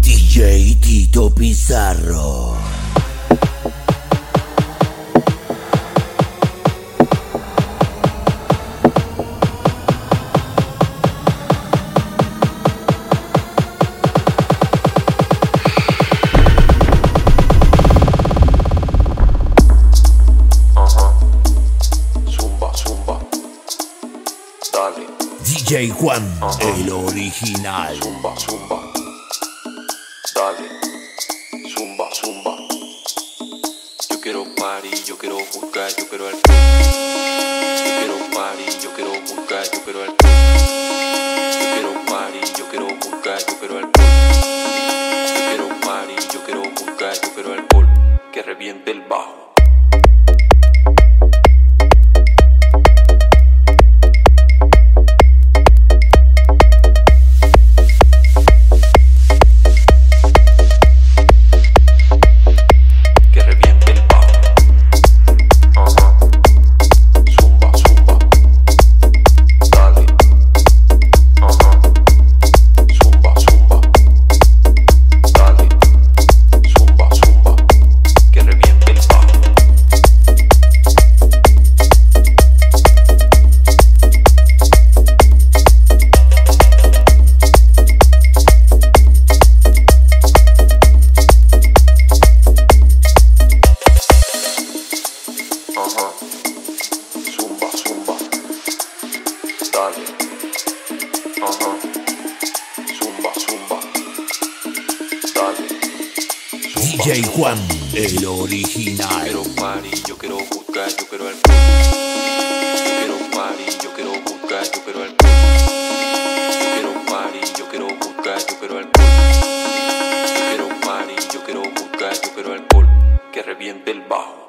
DJ Tito Pizarro. DJ Juan, el original. Zumba, zumba. Dale. Zumba, zumba. Yo quiero party, yo quiero jugar, yo quiero alcohol. Yo quiero party, yo quiero jugar, yo quiero alcohol. Yo quiero party, yo quiero jugar, yo quiero alcohol. Yo quiero party, yo quiero jugar, yo quiero alcohol. Que reviente el bajo. dale. Ajá. Zumba, zumba. Dale. DJ. Juan, el original. Yo quiero party, yo quiero buscar, yo quiero alcohol. Que reviente el bajo.